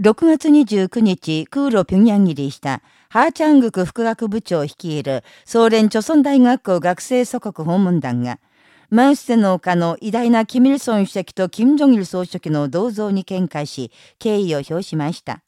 6月29日、空路平壌入りした、ハーチャングク副学部長率いる、総連著村大学校学生祖国訪問団が、マウステの丘の偉大なキミルソン主席とキム・ジョギル総書記の銅像に見解し、敬意を表しました。